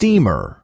steamer.